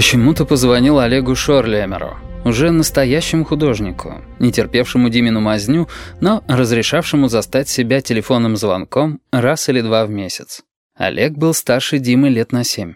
Почему-то позвонил Олегу Шорлемеру, уже настоящему художнику, не терпевшему Димину мазню, но разрешавшему застать себя телефонным звонком раз или два в месяц. Олег был старше Димы лет на семь.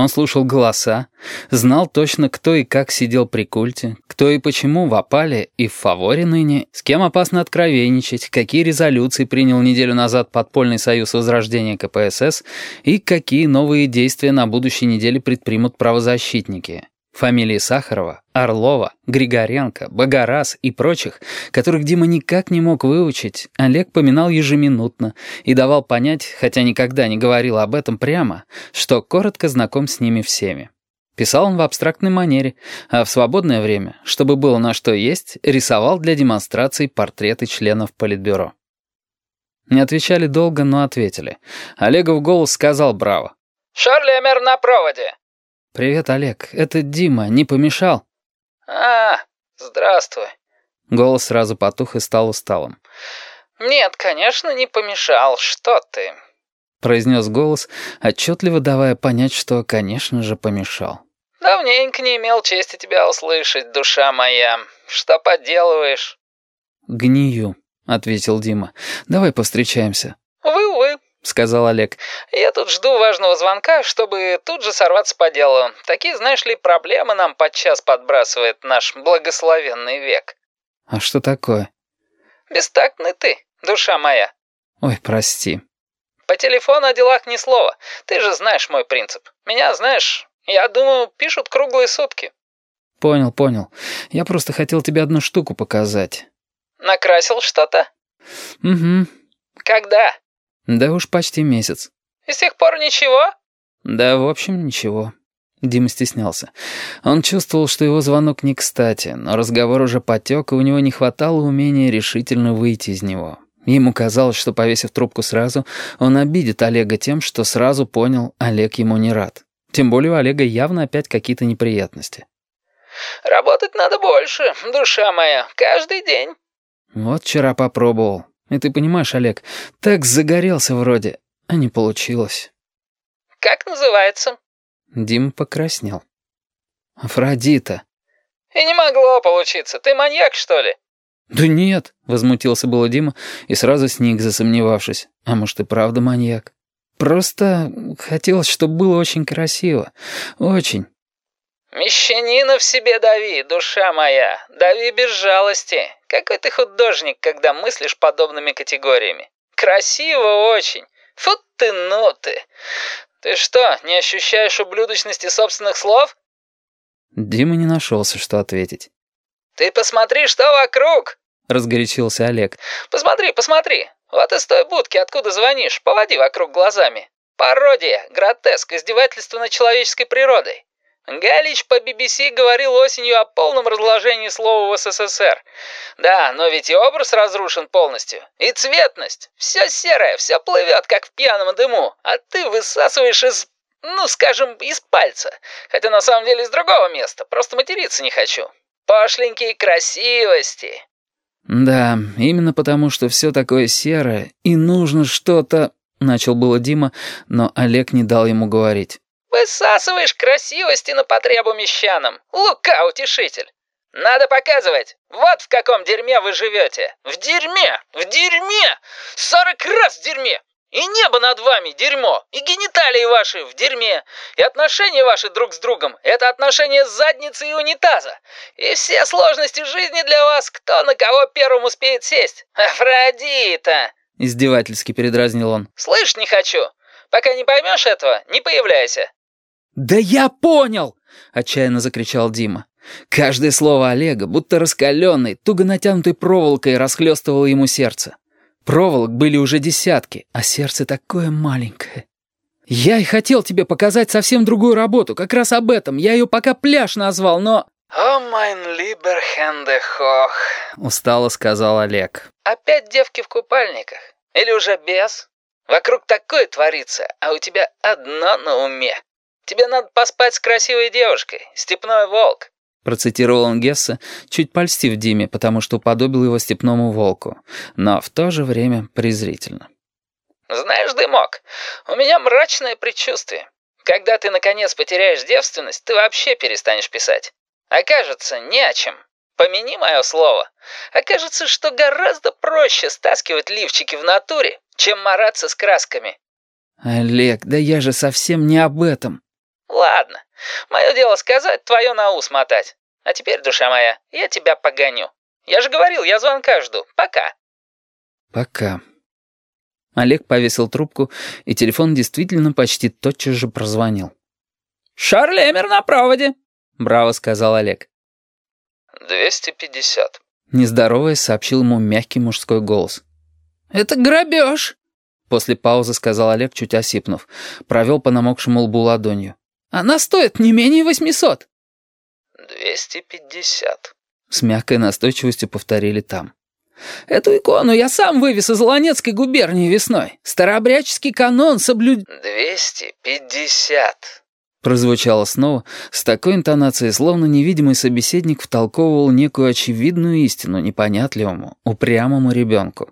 Он слушал голоса, знал точно, кто и как сидел при культе, кто и почему в опале и в фаворе ныне, с кем опасно откровенничать, какие резолюции принял неделю назад подпольный союз возрождения КПСС и какие новые действия на будущей неделе предпримут правозащитники. Фамилии Сахарова, Орлова, Григоренко, Богораз и прочих, которых Дима никак не мог выучить, Олег поминал ежеминутно и давал понять, хотя никогда не говорил об этом прямо, что коротко знаком с ними всеми. Писал он в абстрактной манере, а в свободное время, чтобы было на что есть, рисовал для демонстраций портреты членов Политбюро. Не отвечали долго, но ответили. Олегов голос сказал браво. «Шарлемер на проводе!» «Привет, Олег. Это Дима. Не помешал?» «А, здравствуй». Голос сразу потух и стал усталым. «Нет, конечно, не помешал. Что ты?» Произнес голос, отчетливо давая понять, что, конечно же, помешал. «Давненько не имел чести тебя услышать, душа моя. Что поделываешь?» «Гнию», — ответил Дима. «Давай повстречаемся». «Увы-увы». — сказал Олег. «Я тут жду важного звонка, чтобы тут же сорваться по делу. Такие, знаешь ли, проблемы нам подчас подбрасывает наш благословенный век». «А что такое?» «Бестактный ты, душа моя». «Ой, прости». «По телефону о делах ни слова. Ты же знаешь мой принцип. Меня, знаешь, я думаю, пишут круглые сутки». «Понял, понял. Я просто хотел тебе одну штуку показать». «Накрасил что-то?» «Угу». «Когда?» Да уж почти месяц. И с тех пор ничего? Да, в общем, ничего. Дима стеснялся. Он чувствовал, что его звонок не кстати, но разговор уже потек, и у него не хватало умения решительно выйти из него. Ему казалось, что, повесив трубку сразу, он обидит Олега тем, что сразу понял, Олег ему не рад. Тем более у Олега явно опять какие-то неприятности. «Работать надо больше, душа моя, каждый день». Вот вчера попробовал. И ты понимаешь, Олег, так загорелся вроде, а не получилось. «Как называется?» Дим покраснел. «Афродита». «И не могло получиться. Ты маньяк, что ли?» «Да нет», — возмутился было Дима и сразу сник, засомневавшись. «А может и правда маньяк? Просто хотелось, чтобы было очень красиво. Очень». «Мещанина в себе дави, душа моя, дави без жалости. Какой ты художник, когда мыслишь подобными категориями. Красиво очень. Фу ты, ну ты. Ты что, не ощущаешь ублюдочности собственных слов?» Дима не нашелся, что ответить. «Ты посмотри, что вокруг!» — разгорячился Олег. «Посмотри, посмотри. Вот из той будки, откуда звонишь, поводи вокруг глазами. Пародия, гротеск, издевательство над человеческой природой. Галич по BBC говорил осенью о полном разложении слова в СССР. Да, но ведь и образ разрушен полностью. И цветность. Все серое, все плывет, как в пьяном дыму. А ты высасываешь из, ну, скажем, из пальца. Хотя на самом деле из другого места. Просто материться не хочу. Пошленькие красивости. Да, именно потому, что все такое серое, и нужно что-то... Начал было Дима, но Олег не дал ему говорить. Высасываешь красивости на потребу мещанам. Лука, утешитель. Надо показывать. Вот в каком дерьме вы живете. В дерьме! В дерьме! Сорок раз в дерьме! И небо над вами — дерьмо, и гениталии ваши в дерьме, и отношения ваши друг с другом — это отношения задницы и унитаза. И все сложности жизни для вас, кто на кого первым успеет сесть. Афродита!» Издевательски передразнил он. «Слышь, не хочу. Пока не поймешь этого, не появляйся. «Да я понял!» — отчаянно закричал Дима. Каждое слово Олега, будто раскаленной, туго натянутой проволокой, расхлестывало ему сердце. Проволок были уже десятки, а сердце такое маленькое. «Я и хотел тебе показать совсем другую работу, как раз об этом. Я ее пока пляж назвал, но...» «О, майн либер хенде хох», — устало сказал Олег. «Опять девки в купальниках? Или уже без? Вокруг такое творится, а у тебя одно на уме». Тебе надо поспать с красивой девушкой, степной волк». Процитировал он Гесса, чуть польстив Диме, потому что уподобил его степному волку, но в то же время презрительно. «Знаешь, Дымок, у меня мрачное предчувствие. Когда ты, наконец, потеряешь девственность, ты вообще перестанешь писать. Окажется, не о чем. Помяни мое слово. Окажется, что гораздо проще стаскивать лифчики в натуре, чем мараться с красками. Олег, да я же совсем не об этом. Ладно. Мое дело сказать, твое на ус мотать. А теперь, душа моя, я тебя погоню. Я же говорил, я звонка жду. Пока. Пока. Олег повесил трубку, и телефон действительно почти тотчас же прозвонил. «Шарлемер на проводе», — браво сказал Олег. «Двести пятьдесят», — нездороваясь, сообщил ему мягкий мужской голос. «Это грабеж», — после паузы сказал Олег, чуть осипнув. Провел по намокшему лбу ладонью. «Она стоит не менее восьмисот». «Двести пятьдесят», — с мягкой настойчивостью повторили там. Эту икону я сам вывез из Ланецкой губернии весной. Старообрядческий канон соблюд...» «Двести пятьдесят», прозвучало снова, с такой интонацией, словно невидимый собеседник втолковывал некую очевидную истину непонятливому, упрямому ребенку.